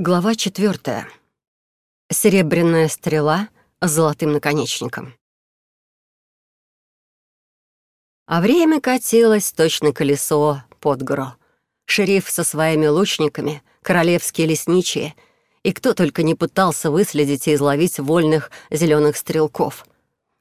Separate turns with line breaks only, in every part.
Глава четвертая. Серебряная стрела с золотым наконечником. А время катилось точно колесо под гору. Шериф со своими лучниками, королевские лесничие, и кто только не пытался выследить и изловить вольных зеленых стрелков.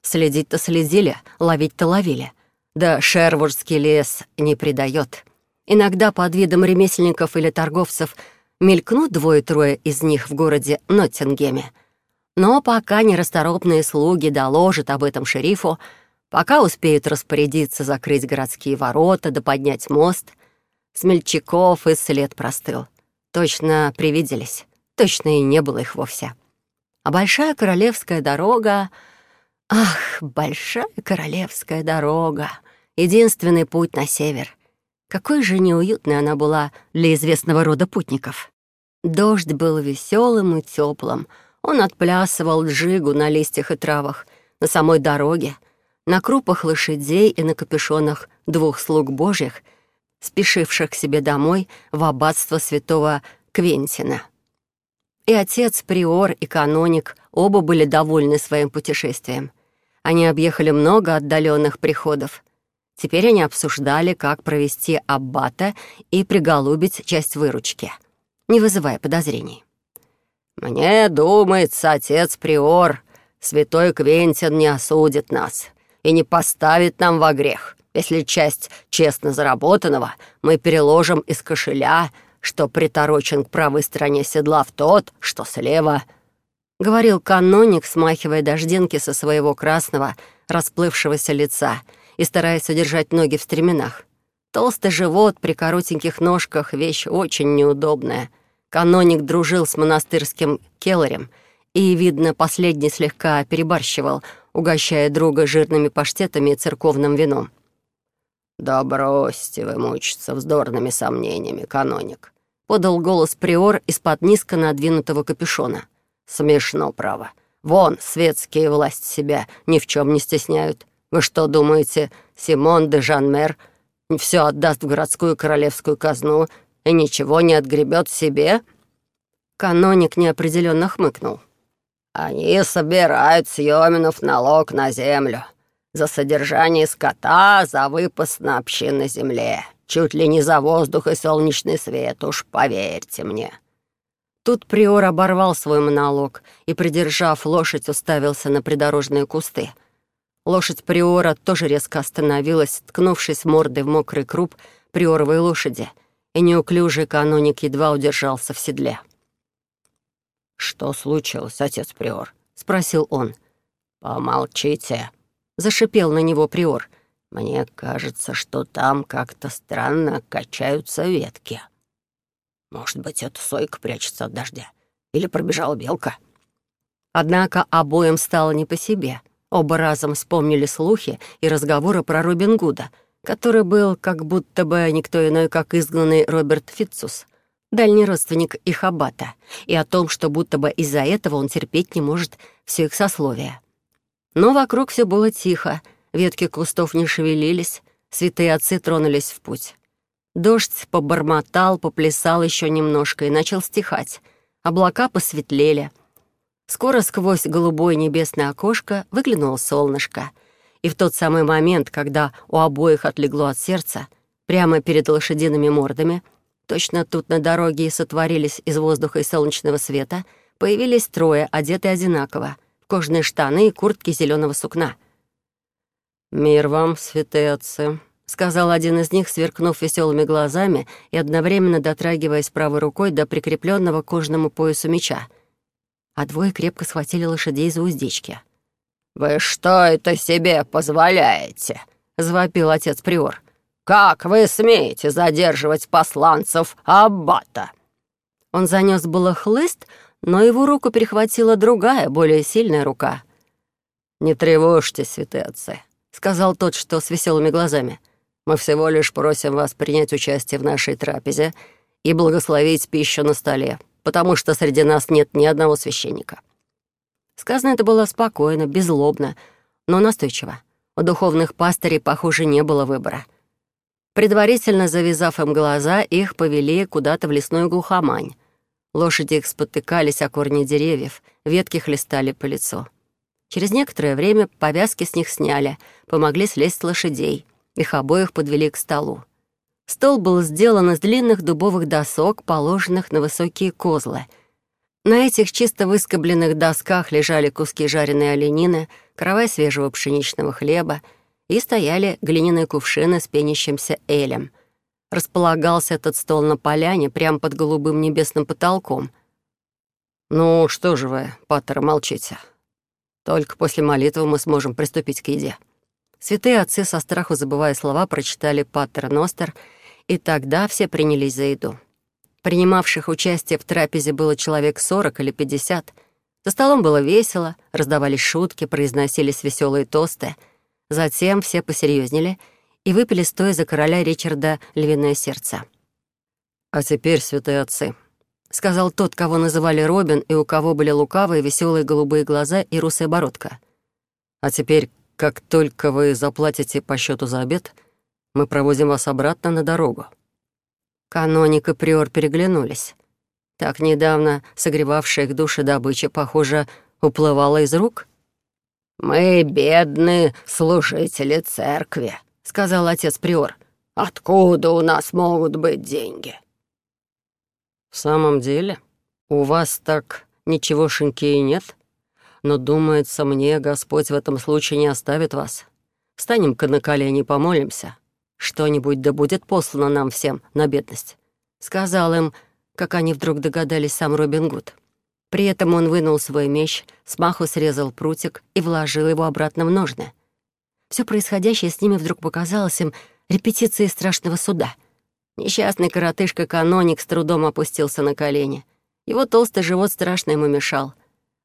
Следить-то следили, ловить-то ловили. Да Шервудский лес не предает. Иногда под видом ремесленников или торговцев — мелькнут двое-трое из них в городе Ноттингеме. Но пока нерасторопные слуги доложат об этом шерифу, пока успеют распорядиться закрыть городские ворота да поднять мост, смельчаков и след простыл. Точно привиделись, точно и не было их вовсе. А большая королевская дорога... Ах, большая королевская дорога! Единственный путь на север. Какой же неуютной она была для известного рода путников. Дождь был веселым и теплым. Он отплясывал джигу на листьях и травах, на самой дороге, на крупах лошадей и на капюшонах двух слуг божьих, спешивших к себе домой в аббатство святого Квентина. И отец, приор и каноник оба были довольны своим путешествием. Они объехали много отдаленных приходов — Теперь они обсуждали, как провести аббата и приголубить часть выручки, не вызывая подозрений. «Мне думается, отец Приор, святой Квентин не осудит нас и не поставит нам во грех, если часть честно заработанного мы переложим из кошеля, что приторочен к правой стороне седла в тот, что слева», — говорил каноник, смахивая дождинки со своего красного, расплывшегося лица — и стараясь удержать ноги в стременах. Толстый живот при коротеньких ножках — вещь очень неудобная. Каноник дружил с монастырским келлерем, и, видно, последний слегка перебарщивал, угощая друга жирными паштетами и церковным вином. «Да бросьте вы мучиться вздорными сомнениями, каноник», — подал голос приор из-под низко надвинутого капюшона. «Смешно, право. Вон, светские власти себя ни в чем не стесняют. Вы что думаете, Симон де Жанмер все отдаст в городскую королевскую казну и ничего не отгребет себе?» Каноник неопределенно хмыкнул. «Они собирают с Йоминов налог на землю. За содержание скота, за выпас на общинной земле. Чуть ли не за воздух и солнечный свет, уж поверьте мне». Тут приор оборвал свой монолог и, придержав лошадь, уставился на придорожные кусты — Лошадь Приора тоже резко остановилась, ткнувшись мордой в мокрый круп приоровой лошади, и неуклюжий каноник едва удержался в седле. «Что случилось, отец Приор?» — спросил он. «Помолчите», — зашипел на него Приор. «Мне кажется, что там как-то странно качаются ветки. Может быть, это сойка прячется от дождя? Или пробежала белка?» Однако обоим стало не по себе — Оба разом вспомнили слухи и разговоры про Робин Гуда, который был как будто бы никто иной, как изгнанный Роберт Фитцус, дальний родственник их аббата, и о том, что будто бы из-за этого он терпеть не может все их сословия. Но вокруг все было тихо, ветки кустов не шевелились, святые отцы тронулись в путь. Дождь побормотал, поплясал еще немножко и начал стихать. Облака посветлели — Скоро сквозь голубое небесное окошко выглянуло солнышко, и в тот самый момент, когда у обоих отлегло от сердца, прямо перед лошадиными мордами, точно тут на дороге и сотворились из воздуха и солнечного света, появились трое, одетые одинаково, в кожаные штаны и куртки зеленого сукна. «Мир вам, святые отцы», — сказал один из них, сверкнув веселыми глазами и одновременно дотрагиваясь правой рукой до прикрепленного к кожаному поясу меча — а двое крепко схватили лошадей за уздечки. «Вы что это себе позволяете?» — завопил отец Приор. «Как вы смеете задерживать посланцев Аббата?» Он занес было хлыст, но его руку перехватила другая, более сильная рука. «Не тревожьтесь, святые отцы», — сказал тот, что с веселыми глазами. «Мы всего лишь просим вас принять участие в нашей трапезе и благословить пищу на столе потому что среди нас нет ни одного священника». Сказано это было спокойно, беззлобно, но настойчиво. У духовных пастырей, похоже, не было выбора. Предварительно завязав им глаза, их повели куда-то в лесную глухомань. Лошади их спотыкались о корни деревьев, ветки хлестали по лицу. Через некоторое время повязки с них сняли, помогли слезть лошадей. Их обоих подвели к столу. Стол был сделан из длинных дубовых досок, положенных на высокие козлы. На этих чисто выскобленных досках лежали куски жареной оленины, каравай свежего пшеничного хлеба и стояли глиняные кувшины с пенящимся элем. Располагался этот стол на поляне, прямо под голубым небесным потолком. «Ну, что же вы, Паттер, молчите? Только после молитвы мы сможем приступить к еде». Святые отцы, со страху забывая слова, прочитали Паттер Ностер — и тогда все принялись за еду. Принимавших участие в трапезе было человек сорок или пятьдесят. За столом было весело, раздавались шутки, произносились веселые тосты. Затем все посерьезнели и выпили стоя за короля Ричарда львиное сердце. «А теперь, святые отцы», — сказал тот, кого называли Робин, и у кого были лукавые, веселые голубые глаза и русая бородка. «А теперь, как только вы заплатите по счету за обед, — мы проводим вас обратно на дорогу». Каноник и Приор переглянулись. Так недавно согревавшая их души добыча, похоже, уплывала из рук. «Мы бедные служители церкви», — сказал отец Приор. «Откуда у нас могут быть деньги?» «В самом деле, у вас так ничегошеньки и нет, но, думается мне, Господь в этом случае не оставит вас. Встанем-ка на колени и помолимся. «Что-нибудь да будет послано нам всем на бедность», — сказал им, как они вдруг догадались сам Робин Гуд. При этом он вынул свой меч, смаху срезал прутик и вложил его обратно в ножны. Все происходящее с ними вдруг показалось им репетицией страшного суда. Несчастный коротышка-каноник с трудом опустился на колени. Его толстый живот страшно ему мешал.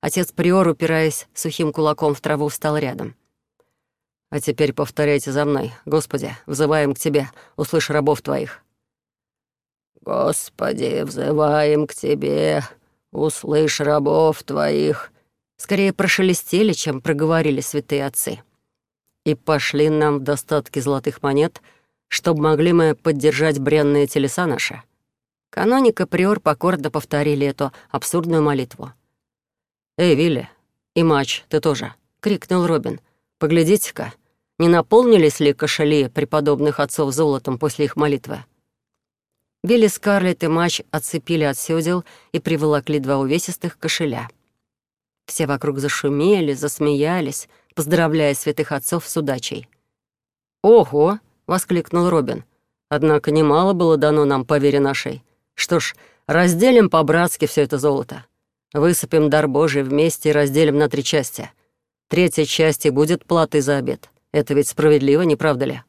Отец Приор, упираясь сухим кулаком в траву, встал рядом. А теперь повторяйте за мной. Господи, взываем к Тебе, услышь рабов Твоих». «Господи, взываем к Тебе, услышь рабов Твоих». Скорее прошелестели, чем проговорили святые отцы. «И пошли нам в достатке золотых монет, чтобы могли мы поддержать бренные телеса наши». Каноник и приор покорно повторили эту абсурдную молитву. «Эй, Вилли, и Мач, ты тоже!» — крикнул Робин. «Поглядите-ка, не наполнились ли кошели преподобных отцов золотом после их молитвы? Билли Скарлетт и Матч отцепили от сёдел и приволокли два увесистых кошеля. Все вокруг зашумели, засмеялись, поздравляя святых отцов с удачей. «Ого!» — воскликнул Робин. «Однако немало было дано нам по вере нашей. Что ж, разделим по-братски все это золото. Высыпем дар Божий вместе и разделим на три части. Третья часть и будет платой за обед. Это ведь справедливо, не правда ли?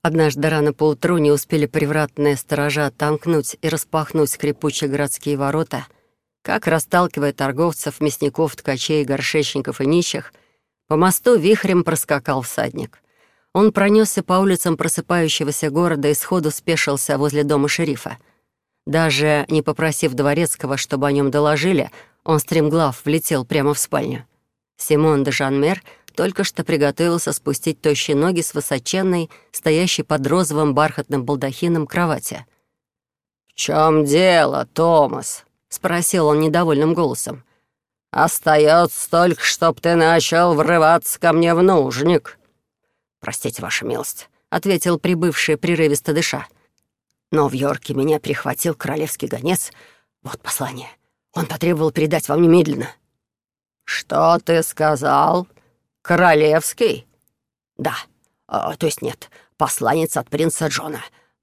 Однажды рано поутру не успели привратные сторожа оттолкнуть и распахнуть скрипучие городские ворота, как, расталкивая торговцев, мясников, ткачей, горшечников и нищих, по мосту вихрем проскакал всадник. Он пронесся по улицам просыпающегося города и сходу спешился возле дома шерифа. Даже не попросив дворецкого, чтобы о нем доложили, он стремглав влетел прямо в спальню. Симон де Жанмер — только что приготовился спустить тощие ноги с высоченной, стоящей под розовым бархатным балдахином кровати. «В чем дело, Томас?» — спросил он недовольным голосом. «Остается только, чтоб ты начал врываться ко мне в нужник». «Простите, ваша милость», — ответил прибывший прерывисто дыша. «Но в Йорке меня прихватил королевский гонец. Вот послание. Он потребовал передать вам немедленно». «Что ты сказал?» «Королевский?» «Да. А, то есть нет, посланец от принца Джона.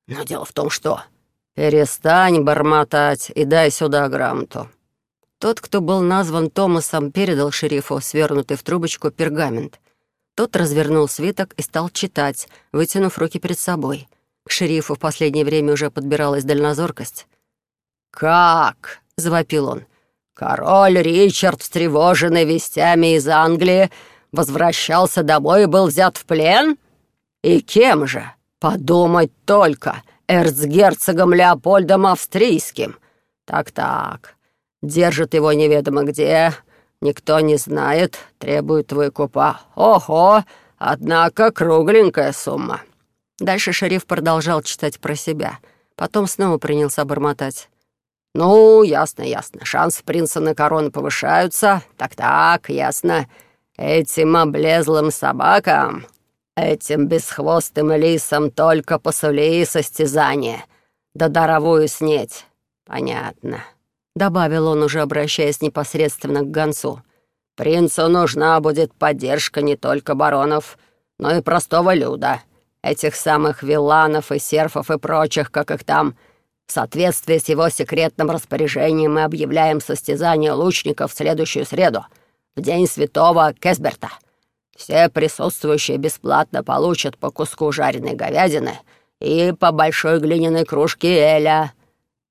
Но дело в том, что...» «Перестань бормотать и дай сюда грамоту». Тот, кто был назван Томасом, передал шерифу свернутый в трубочку пергамент. Тот развернул свиток и стал читать, вытянув руки перед собой. К шерифу в последнее время уже подбиралась дальнозоркость. «Как?» — завопил он. «Король Ричард, встревоженный вестями из Англии, возвращался домой и был взят в плен? И кем же? Подумать только, эрцгерцогом Леопольдом Австрийским. Так-так, держит его неведомо где, никто не знает, требует выкупа. Ого, однако кругленькая сумма». Дальше шериф продолжал читать про себя, потом снова принялся бормотать.
«Ну, ясно, ясно. Шансы принца на корону повышаются. Так-так, ясно. Этим облезлым собакам, этим бесхвостым лисам только посули состязание, да даровую снеть. Понятно», — добавил он, уже обращаясь непосредственно к гонцу. «Принцу нужна будет поддержка не только баронов, но и простого люда, этих самых виланов и серфов и прочих, как их там, — в соответствии с его секретным распоряжением мы объявляем состязание лучников в следующую среду, в день святого Кесберта. Все присутствующие бесплатно получат по куску жареной говядины и по большой глиняной кружке Эля.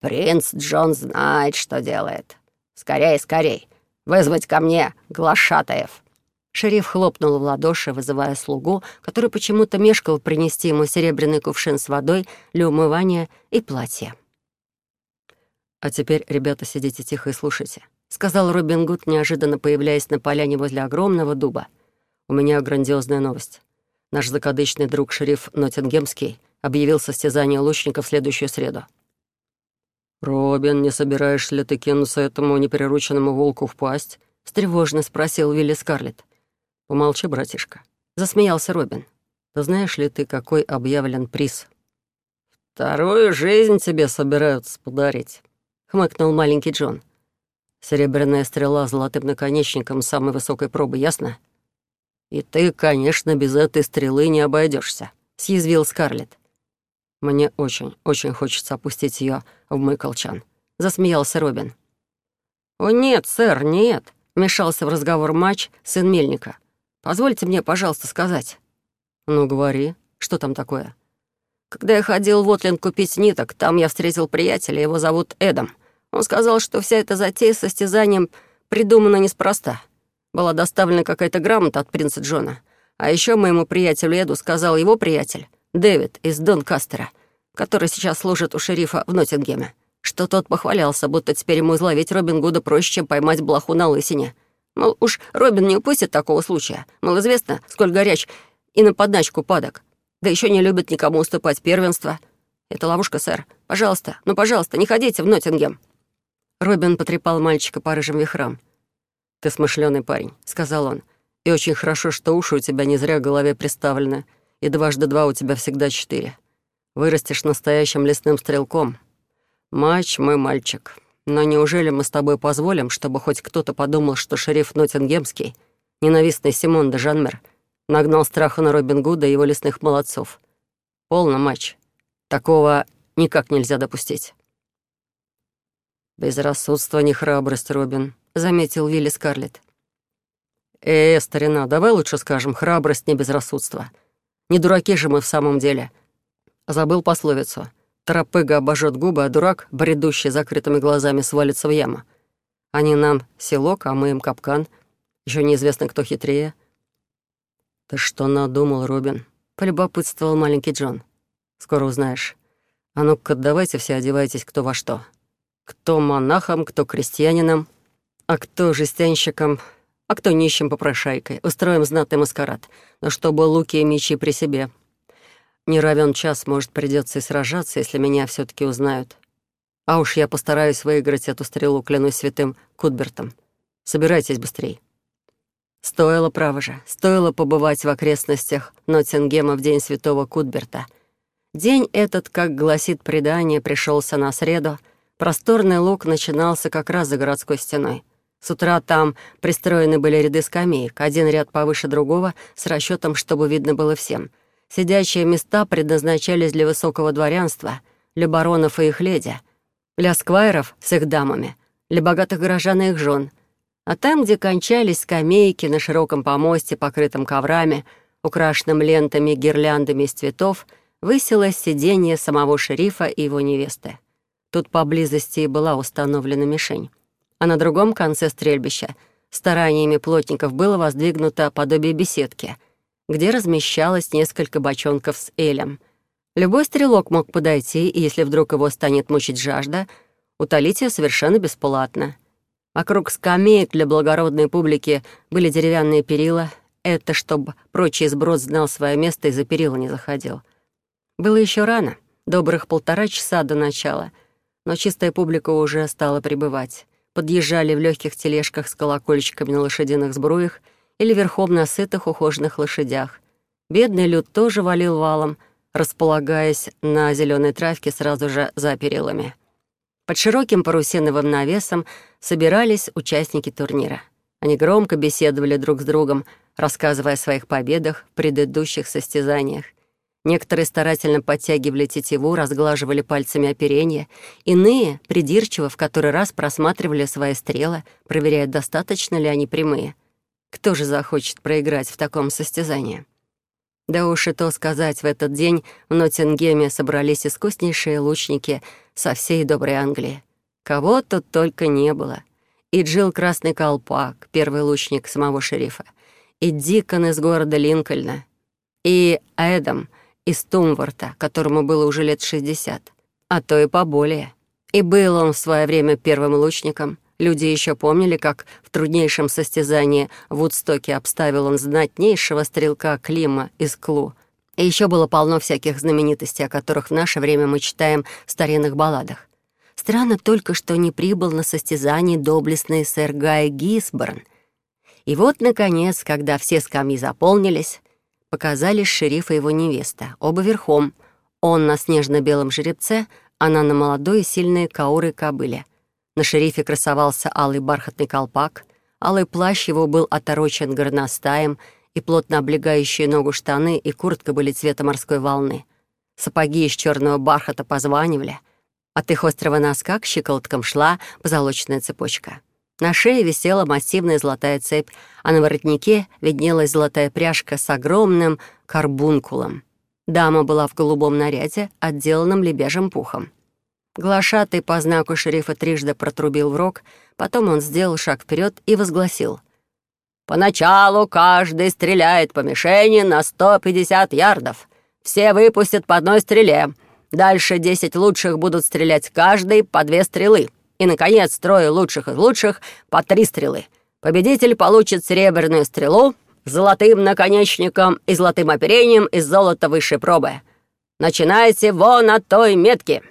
Принц Джон знает, что делает. Скорей, скорей, вызвать ко мне глашатаев». Шериф хлопнул в ладоши, вызывая слугу, который почему-то мешкал принести ему серебряный кувшин с водой для умывания и платье.
«А теперь, ребята, сидите тихо и слушайте», — сказал Робин Гуд, неожиданно появляясь на поляне возле огромного дуба. «У меня грандиозная новость. Наш закадычный друг шериф Ноттингемский объявил состязание лучников в следующую среду». «Робин, не собираешься ли ты кинуться этому неперерученному волку в пасть?» — встревоженно спросил Вилли Скарлетт. «Помолчи, братишка», — засмеялся Робин. «Да знаешь ли ты, какой объявлен приз?»
«Вторую жизнь тебе собираются подарить», хмыкнул маленький Джон.
«Серебряная стрела с золотым наконечником самой высокой пробы, ясно?»
«И ты, конечно, без этой стрелы не обойдешься, съязвил Скарлетт.
«Мне очень, очень хочется опустить ее в мой колчан», — засмеялся Робин.
«О нет, сэр, нет», — вмешался в разговор матч сын Мельника. «Позвольте мне, пожалуйста, сказать».
«Ну, говори, что там такое?»
«Когда я ходил в Отлин купить ниток, там я встретил приятеля, его зовут Эдом. Он сказал, что вся эта затея с состязанием придумана неспроста. Была доставлена какая-то грамота от принца Джона. А еще моему приятелю Эду сказал его приятель, Дэвид из Донкастера, который сейчас служит у шерифа в Ноттингеме, что тот похвалялся, будто теперь ему изловить Робин Гуда проще, чем поймать блоху на лысине. Мол, уж Робин не упустит такого случая. Мол, известно, сколь горяч и на подначку падок. Да еще не любит никому уступать первенство. Это ловушка, сэр. Пожалуйста, ну, пожалуйста, не ходите в Ноттингем.
Робин потрепал мальчика по рыжим вихрам. «Ты смышленый парень», — сказал он. «И очень хорошо, что уши у тебя не зря в голове приставлены, и дважды два у тебя всегда четыре. Вырастешь настоящим лесным стрелком. Матч, мой мальчик. Но неужели мы с тобой позволим, чтобы хоть кто-то подумал, что шериф Ноттингемский, ненавистный Симон де Жанмер, нагнал страха на Робин Гуда и его лесных молодцов? Полно матч. Такого никак нельзя допустить».
«Безрассудство не храбрость, Робин», — заметил Вилли Скарлетт.
«Э, старина, давай лучше скажем, храбрость не безрассудство. Не дураки же мы в самом деле. Забыл пословицу. Тропыга обожжет губы, а дурак, бредущий закрытыми глазами, свалится в яму. Они нам селок, а мы им капкан. Еще неизвестно, кто хитрее». «Ты что надумал, Робин?» — полюбопытствовал маленький Джон. «Скоро узнаешь. А ну-ка, давайте все одевайтесь кто во что». Кто монахом, кто крестьянином, а кто жестянщиком, а кто нищим попрошайкой. Устроим знатный маскарад, но чтобы луки и мечи при себе. Не равен час, может, придется и сражаться, если меня все таки узнают. А уж я постараюсь выиграть эту стрелу, клянусь святым Кутбертом. Собирайтесь быстрей. Стоило, право же, стоило побывать в окрестностях Ноттингема в день святого Кутберта. День этот, как гласит предание, пришелся на среду — Просторный луг начинался как раз за городской стеной. С утра там пристроены были ряды скамеек, один ряд повыше другого, с расчетом, чтобы видно было всем. Сидячие места предназначались для высокого дворянства, для баронов и их леди, для сквайров с их дамами, для богатых горожан и их жен. А там, где кончались скамейки на широком помосте, покрытом коврами, украшенным лентами гирляндами из цветов, высилось сиденье самого шерифа и его невесты. Тут поблизости и была установлена мишень. А на другом конце стрельбища стараниями плотников было воздвигнуто подобие беседки, где размещалось несколько бочонков с элем. Любой стрелок мог подойти, и если вдруг его станет мучить жажда, утолить ее совершенно бесплатно. Вокруг скамеек для благородной публики были деревянные перила. Это чтобы прочий сброд знал свое место и за перила не заходил. Было еще рано, добрых полтора часа до начала — но чистая публика уже стала прибывать. Подъезжали в легких тележках с колокольчиками на лошадиных сбруях или верхом на сытых ухоженных лошадях. Бедный люд тоже валил валом, располагаясь на зеленой травке сразу же за перилами. Под широким парусиновым навесом собирались участники турнира. Они громко беседовали друг с другом, рассказывая о своих победах в предыдущих состязаниях. Некоторые старательно подтягивали тетиву, разглаживали пальцами оперение. Иные, придирчиво, в который раз просматривали свои стрелы, проверяя, достаточно ли они прямые. Кто же захочет проиграть в таком состязании? Да уж и то сказать, в этот день в Ноттингеме собрались искуснейшие лучники со всей доброй Англии. Кого тут только не было. И Джилл Красный Колпак, первый лучник самого шерифа, и Дикон из города Линкольна, и Эдам — из Тумворта, которому было уже лет 60, а то и поболее. И был он в свое время первым лучником. Люди еще помнили, как в труднейшем состязании в Вудстоке обставил он знатнейшего стрелка Клима из Клу. И еще было полно всяких знаменитостей, о которых в наше время мы читаем в старинных балладах. Странно только, что не прибыл на состязание доблестный сэр Гай Гисборн. И вот, наконец, когда все скамьи заполнились, показались шериф и его невеста, оба верхом. Он на снежно-белом жеребце, она на молодой и сильной каурой кобыле. На шерифе красовался алый бархатный колпак, алый плащ его был оторочен горностаем, и плотно облегающие ногу штаны и куртка были цвета морской волны. Сапоги из черного бархата позванивали. От их острого носка к щиколоткам шла позолоченная цепочка. На шее висела массивная золотая цепь, а на воротнике виднелась золотая пряжка с огромным карбункулом. Дама была в голубом наряде, отделанном лебяжьим пухом. Глашатый по знаку шерифа трижды протрубил в рог, потом он сделал шаг вперед и возгласил. «Поначалу каждый стреляет по мишени на 150 ярдов. Все выпустят по одной стреле. Дальше 10 лучших будут стрелять каждый по две стрелы. И, наконец, трое лучших из лучших по три стрелы. Победитель получит серебряную стрелу с золотым наконечником и золотым оперением из золота высшей пробы. Начинайте вон от той метки!»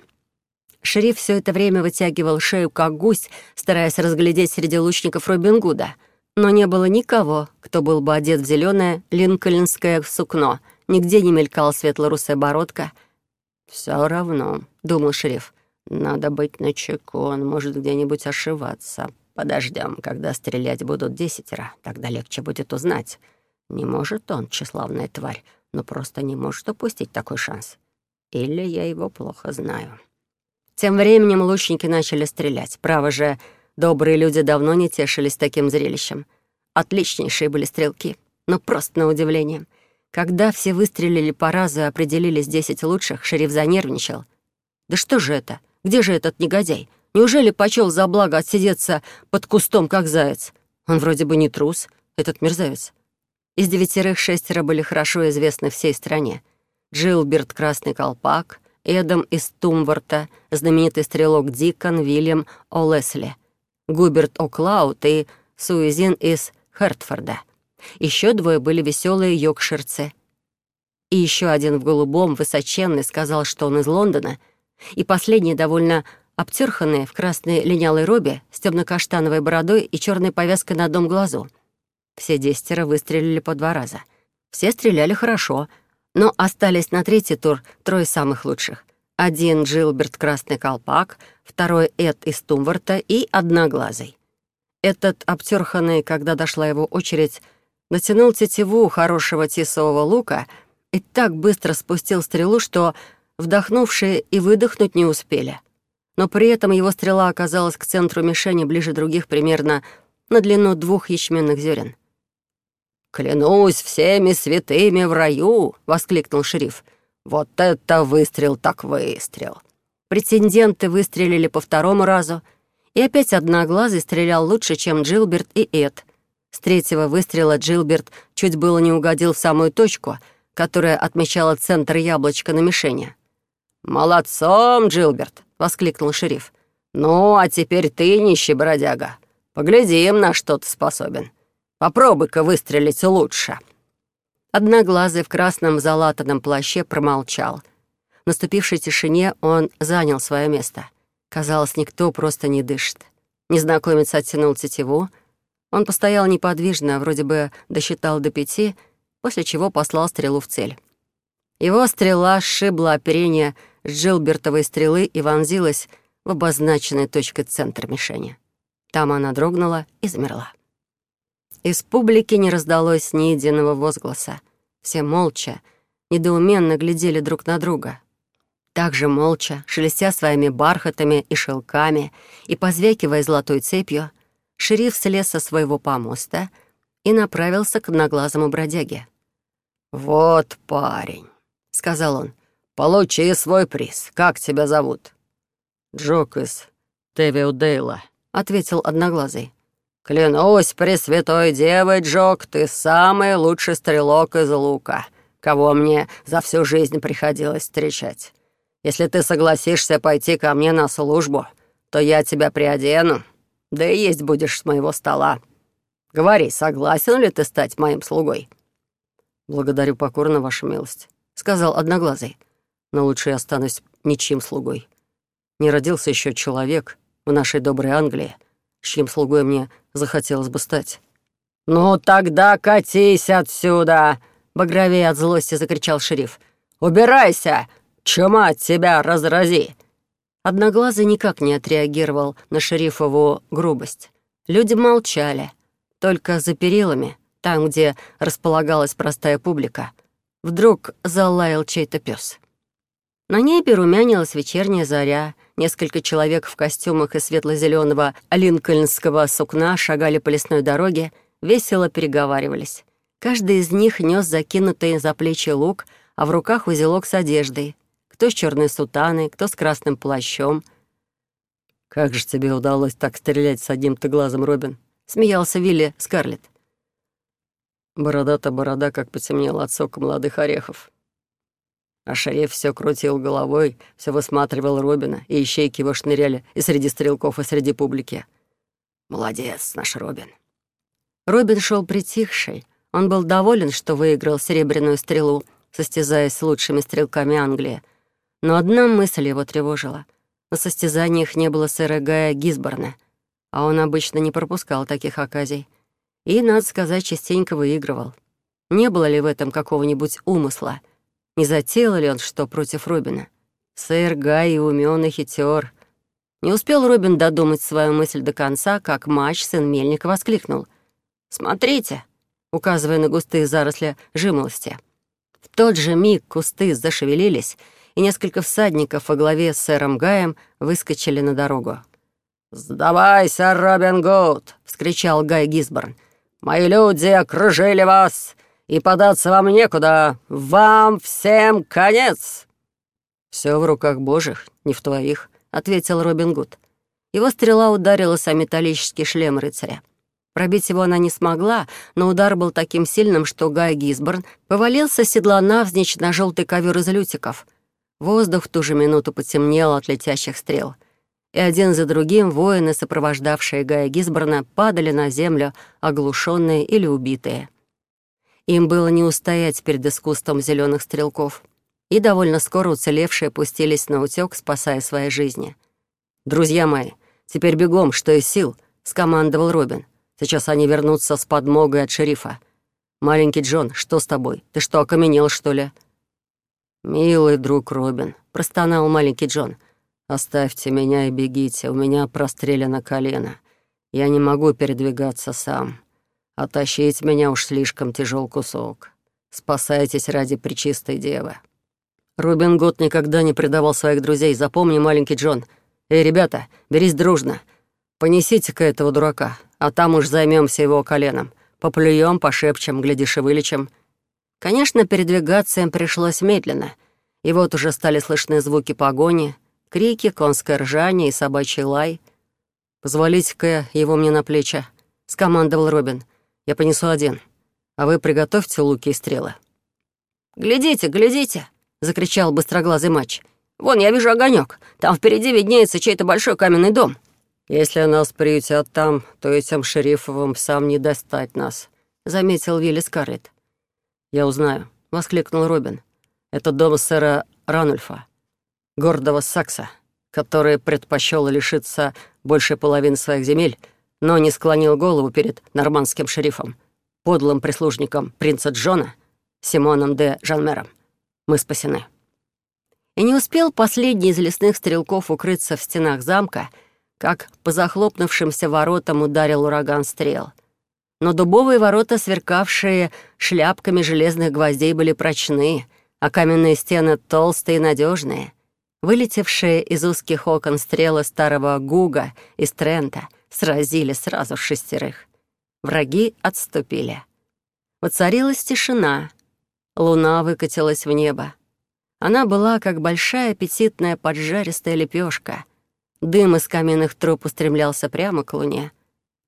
Шериф все это время вытягивал шею, как гусь, стараясь разглядеть среди лучников Робин Гуда. Но не было никого, кто был бы одет в зеленое линкольнское сукно. Нигде не мелькала светло-русая бородка. «Все равно», — думал шериф, надо быть начеку, он может где-нибудь ошиваться. Подождем, когда стрелять будут десятеро, тогда легче будет узнать. Не может он, тщеславная тварь, но просто не может упустить такой шанс. Или я его плохо знаю. Тем временем лучники начали стрелять. Право же, добрые люди давно не тешились таким зрелищем. Отличнейшие были стрелки, но просто на удивление. Когда все выстрелили по разу и определились десять лучших, шериф занервничал. «Да что же это?» Где же этот негодяй? Неужели почел за благо отсидеться под кустом, как заяц? Он вроде бы не трус, этот мерзавец. Из девятерых шестеро были хорошо известны всей стране. Джилберт Красный Колпак, Эдам из Тумворта, знаменитый стрелок Дикон Вильям О'Лесли, Губерт О'Клауд и Суизин из Хертфорда. Еще двое были веселые йоркширцы. И еще один в голубом, высоченный, сказал, что он из Лондона — и последние довольно обтерханные в красной линялой робе с темно-каштановой бородой и черной повязкой на одном глазу. Все десятеро выстрелили по два раза. Все стреляли хорошо, но остались на третий тур трое самых лучших. Один Джилберт Красный Колпак, второй Эд из Тумворта и Одноглазый. Этот обтерханный, когда дошла его очередь, натянул тетиву хорошего тисового лука и так быстро спустил стрелу, что вдохнувшие и выдохнуть не успели. Но при этом его стрела оказалась к центру мишени ближе других примерно на длину двух ячменных зерен. «Клянусь всеми святыми в раю!» — воскликнул шериф. «Вот это выстрел так выстрел!» Претенденты выстрелили по второму разу, и опять одноглазый стрелял лучше, чем Джилберт и Эд. С третьего выстрела Джилберт чуть было не угодил в самую точку, которая отмечала центр яблочка на мишени. «Молодцом, Джилберт!» — воскликнул шериф. «Ну, а теперь ты, нищий бродяга. Поглядим, на что ты способен. Попробуй-ка выстрелить лучше». Одноглазый в красном залатанном плаще промолчал. В наступившей тишине он занял свое место. Казалось, никто просто не дышит. Незнакомец оттянул тетиву. Он постоял неподвижно, вроде бы досчитал до пяти, после чего послал стрелу в цель. Его стрела сшибла оперение с Джилбертовой стрелы и вонзилась в обозначенной точкой центр мишени. Там она дрогнула и замерла. Из публики не раздалось ни единого возгласа. Все молча, недоуменно глядели друг на друга. Также молча, шелестя своими бархатами и шелками и позвякивая золотой цепью, шериф слез со своего помоста и направился к одноглазому бродяге.
«Вот парень», — сказал он, — «получи свой приз. Как тебя зовут?»
«Джок из Тевиудейла», —
ответил одноглазый.
«Клянусь Пресвятой Девой, Джок, ты самый лучший стрелок из лука, кого мне за всю жизнь приходилось встречать. Если ты согласишься пойти ко мне на службу, то я тебя приодену, да и есть будешь с моего стола. Говори, согласен ли ты стать моим слугой?»
«Благодарю покорно, ваша милость», — сказал Одноглазый. «Но лучше я останусь ничьим слугой. Не родился еще человек в нашей доброй Англии, чьим слугой мне захотелось бы стать.
«Ну тогда катись отсюда!» — багровее от злости закричал шериф. «Убирайся! Чума от тебя разрази!»
Одноглазый никак не отреагировал на шерифову грубость. Люди молчали. Только за перилами, там, где располагалась простая публика, вдруг залаял чей-то пес. На небе румянилась вечерняя заря, Несколько человек в костюмах из светло-зеленого линкольнского сукна шагали по лесной дороге, весело переговаривались. Каждый из них нес закинутый за плечи лук, а в руках узелок с одеждой. Кто с черной сутаной, кто с красным плащом.
«Как же тебе удалось так стрелять с одним-то глазом, Робин?»
— смеялся Вилли Скарлетт.
Борода-то борода, как потемнела от сока молодых орехов. А шериф все крутил головой, все высматривал Робина, и ищейки его шныряли и среди стрелков, и среди публики. Молодец наш Робин.
Робин шел притихший. Он был доволен, что выиграл серебряную стрелу, состязаясь с лучшими стрелками Англии. Но одна мысль его тревожила. На состязаниях не было сэра Гая Гизборна, а он обычно не пропускал таких оказий. И, надо сказать, частенько выигрывал. Не было ли в этом какого-нибудь умысла — не затеял ли он что против Робина? Сэр Гай и умён и хитер. Не успел Робин додумать свою мысль до конца, как матч сын Мельника воскликнул. «Смотрите!» указывая на густые заросли жимолости. В тот же миг кусты зашевелились, и несколько всадников во главе с сэром Гаем выскочили на дорогу.
«Сдавайся, Робин Гуд!» — вскричал Гай Гисборн. «Мои люди окружили вас и податься вам некуда. Вам всем конец!»
«Все в руках божьих, не в твоих», — ответил Робин Гуд.
Его стрела ударилась о металлический шлем рыцаря. Пробить его она не смогла, но удар был таким сильным, что Гай Гисборн повалился с седла навзничь на желтый ковер из лютиков. Воздух в ту же минуту потемнел от летящих стрел. И один за другим воины, сопровождавшие Гая Гисборна, падали на землю, оглушенные или убитые. Им было не устоять перед искусством зеленых стрелков. И довольно скоро уцелевшие пустились на утёк, спасая свои жизни.
«Друзья мои, теперь бегом, что из сил», — скомандовал Робин. «Сейчас они вернутся с подмогой от шерифа. Маленький Джон, что с тобой? Ты что, окаменел, что ли?» «Милый друг Робин», — простонал маленький Джон. «Оставьте меня и бегите, у меня прострелено колено. Я не могу передвигаться сам. А тащить меня уж слишком тяжел кусок. Спасайтесь ради причистой девы. Робин Гуд никогда не предавал своих друзей. Запомни, маленький Джон. Эй, ребята, берись дружно. Понесите-ка этого дурака, а там уж займемся его коленом. Поплюем, пошепчем, глядишь и вылечим.
Конечно, передвигаться им пришлось медленно. И вот уже стали слышны звуки погони, крики, конское ржание и собачий лай.
«Позволите-ка его мне на плечи», — скомандовал Робин. Я понесу один, а вы приготовьте луки и стрелы».
«Глядите, глядите!» — закричал быстроглазый матч. «Вон, я вижу огонек. Там впереди виднеется чей-то большой каменный дом».
«Если нас приютят там, то этим шерифовым сам не достать нас», — заметил Вилли Скарлетт. «Я узнаю», — воскликнул Робин. «Это дом сэра Ранульфа, гордого Сакса. который предпочел лишиться большей половины своих земель, но не склонил голову перед нормандским шерифом, подлым прислужником принца Джона, Симоном де Жанмером. Мы спасены.
И не успел последний из лесных стрелков укрыться в стенах замка, как по захлопнувшимся воротам ударил ураган стрел. Но дубовые ворота, сверкавшие шляпками железных гвоздей, были прочны, а каменные стены толстые и надежные. Вылетевшие из узких окон стрелы старого Гуга из Трента сразили сразу шестерых. Враги отступили. Воцарилась тишина. Луна выкатилась в небо. Она была как большая аппетитная поджаристая лепешка. Дым из каменных труб устремлялся прямо к луне,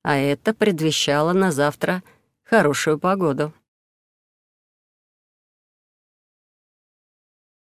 а это предвещало на завтра хорошую погоду.